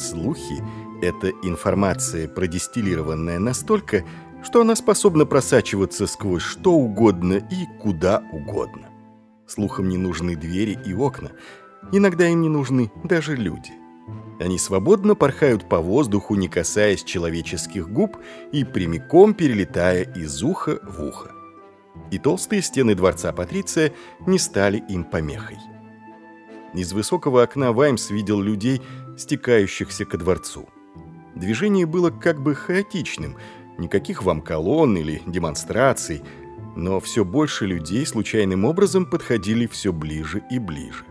Слухи — это информация, продистиллированная настолько, что она способна просачиваться сквозь что угодно и куда угодно. Слухам не нужны двери и окна, иногда им не нужны даже люди. Они свободно порхают по воздуху, не касаясь человеческих губ и прямиком перелетая из уха в ухо. И толстые стены дворца Патриция не стали им помехой. Из высокого окна Ваймс видел людей, стекающихся ко дворцу. Движение было как бы хаотичным, никаких вам колонн или демонстраций, но все больше людей случайным образом подходили все ближе и ближе.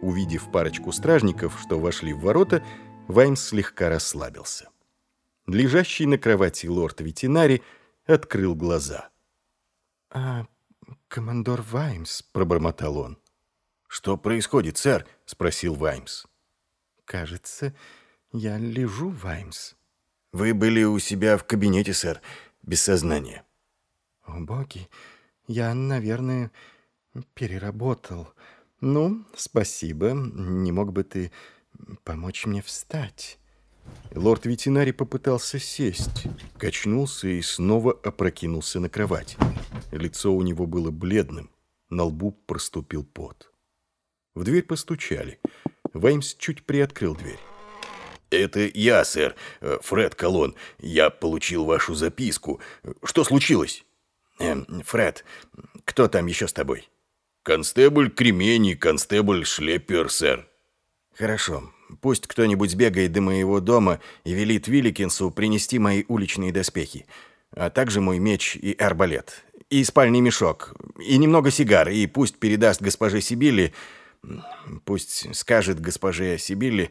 Увидев парочку стражников, что вошли в ворота, Ваймс слегка расслабился. Лежащий на кровати лорд-ветеринарий открыл глаза. «А, командор Ваймс», — пробормотал он. «Что происходит, сэр?» — спросил Ваймс. «Кажется, я лежу, Ваймс». «Вы были у себя в кабинете, сэр, без сознания». «О, боги, я, наверное, переработал. Ну, спасибо. Не мог бы ты помочь мне встать?» Лорд-ветеринарий попытался сесть, качнулся и снова опрокинулся на кровать. Лицо у него было бледным, на лбу проступил пот. В дверь постучали. Ваймс чуть приоткрыл дверь. «Это я, сэр, э, Фред Колон. Я получил вашу записку. Что случилось?» эм, «Фред, кто там еще с тобой?» «Констебль Кремени, констебль Шлеппер, сэр». «Хорошо. Пусть кто-нибудь сбегает до моего дома и велит Вилликинсу принести мои уличные доспехи, а также мой меч и арбалет, и спальный мешок, и немного сигар, и пусть передаст госпоже Сибили, пусть скажет госпоже Сибили,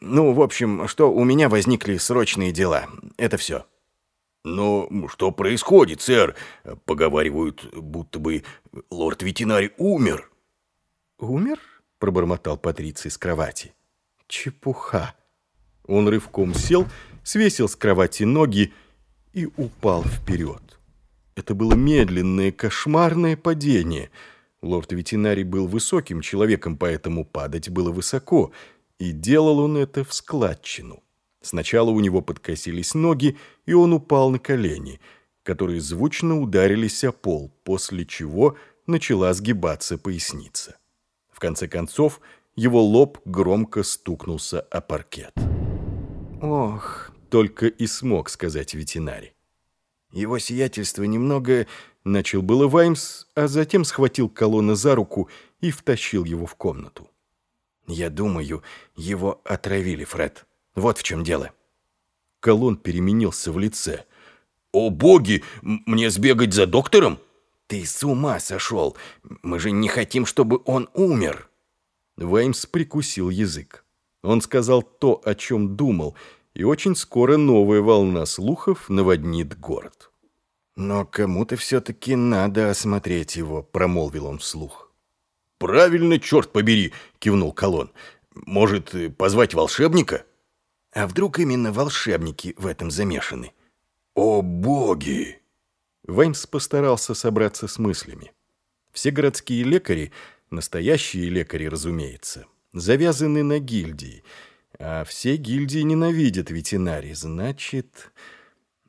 ну, в общем, что у меня возникли срочные дела. Это все». «Но что происходит, сэр? Поговаривают, будто бы лорд-ветеринарий умер». «Умер?» — пробормотал Патриций с кровати. Чепуха. Он рывком сел, свесил с кровати ноги и упал вперед. Это было медленное, кошмарное падение. Лорд-ветеринарий был высоким человеком, поэтому падать было высоко, и делал он это в складчину. Сначала у него подкосились ноги, и он упал на колени, которые звучно ударились о пол, после чего начала сгибаться поясница. В конце концов, его лоб громко стукнулся о паркет. «Ох!» — только и смог сказать ветеринарий. Его сиятельство немного... Начал было Ваймс, а затем схватил колонна за руку и втащил его в комнату. «Я думаю, его отравили, Фред. Вот в чем дело». Колон переменился в лице. «О боги! Мне сбегать за доктором?» «Ты с ума сошел! Мы же не хотим, чтобы он умер!» Ваймс прикусил язык. Он сказал то, о чем думал, и очень скоро новая волна слухов наводнит город. «Но кому-то все-таки надо осмотреть его», — промолвил он вслух. «Правильно, черт побери!» — кивнул Колон. «Может, позвать волшебника?» «А вдруг именно волшебники в этом замешаны?» «О, боги!» Ваймс постарался собраться с мыслями. Все городские лекари Настоящие лекари, разумеется, завязаны на гильдии, а все гильдии ненавидят ветеринарий, значит...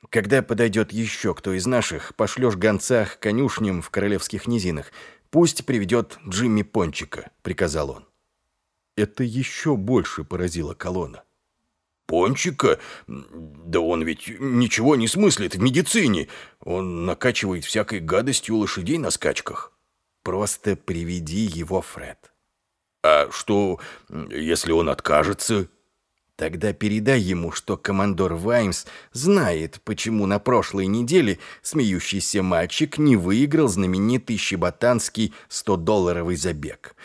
Когда подойдет еще кто из наших, пошлешь гонца к конюшням в королевских низинах. Пусть приведет Джимми Пончика, приказал он. Это еще больше поразило колонна. Пончика? Да он ведь ничего не смыслит в медицине. Он накачивает всякой гадостью лошадей на скачках. Просто приведи его, Фред. А что, если он откажется? Тогда передай ему, что командор Ваймс знает, почему на прошлой неделе смеющийся мальчик не выиграл знаменитый щеботанский 100-долларовый забег.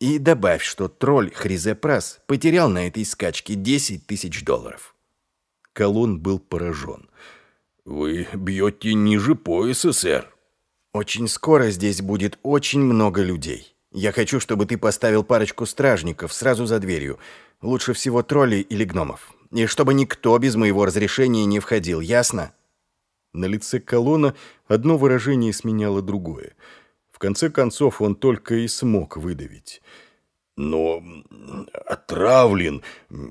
И добавь, что тролль Хризепрас потерял на этой скачке 10 тысяч долларов. Колон был поражен. «Вы бьете ниже пояса, сэр». Очень скоро здесь будет очень много людей. Я хочу, чтобы ты поставил парочку стражников сразу за дверью. Лучше всего троллей или гномов. И чтобы никто без моего разрешения не входил, ясно?» На лице колонна одно выражение сменяло другое. В конце концов он только и смог выдавить. Но отравлен.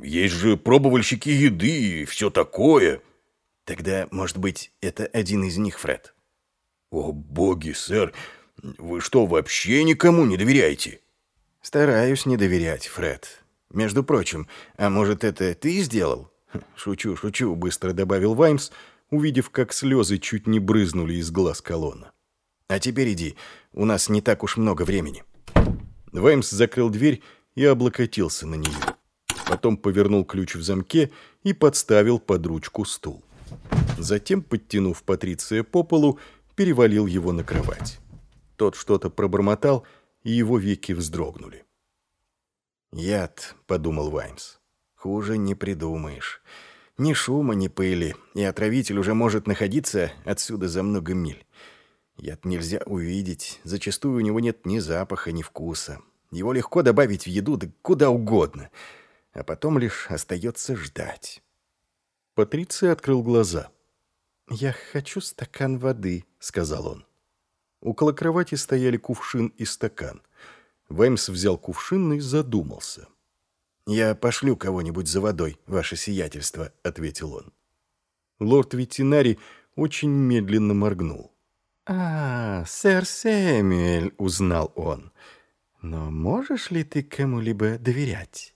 Есть же пробовальщики еды и все такое. Тогда, может быть, это один из них, Фред? О, боги, сэр, вы что, вообще никому не доверяете? Стараюсь не доверять, Фред. Между прочим, а может, это ты сделал? Шучу, шучу, быстро добавил Ваймс, увидев, как слезы чуть не брызнули из глаз колонна. А теперь иди, у нас не так уж много времени. Ваймс закрыл дверь и облокотился на нее. Потом повернул ключ в замке и подставил под ручку стул. Затем, подтянув Патриция по полу, перевалил его на кровать. Тот что-то пробормотал, и его веки вздрогнули. «Яд», — подумал Ваймс. «Хуже не придумаешь. Ни шума, ни пыли, и отравитель уже может находиться отсюда за много миль. Яд нельзя увидеть, зачастую у него нет ни запаха, ни вкуса. Его легко добавить в еду, да куда угодно, а потом лишь остается ждать». Патриция открыл глаза. «Я хочу стакан воды», — сказал он. Около кровати стояли кувшин и стакан. Ваймс взял кувшин и задумался. «Я пошлю кого-нибудь за водой, ваше сиятельство», — ответил он. Лорд-ветеринарий очень медленно моргнул. «А, сэр Сэмюэль», — узнал он. «Но можешь ли ты кому-либо доверять?»